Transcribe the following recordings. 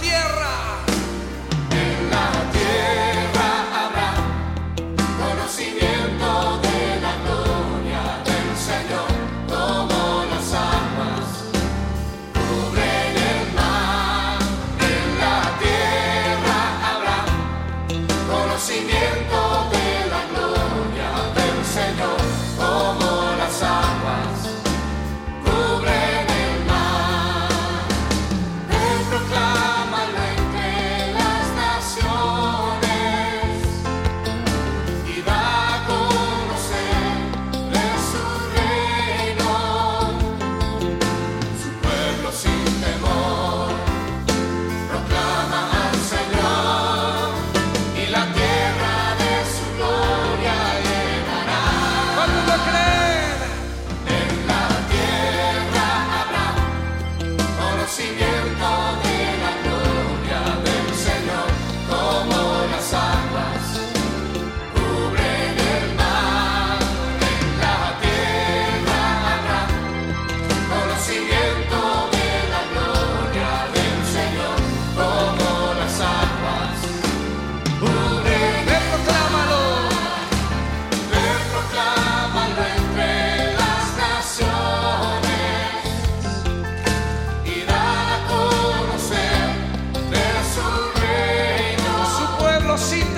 tierra.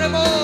Supremo.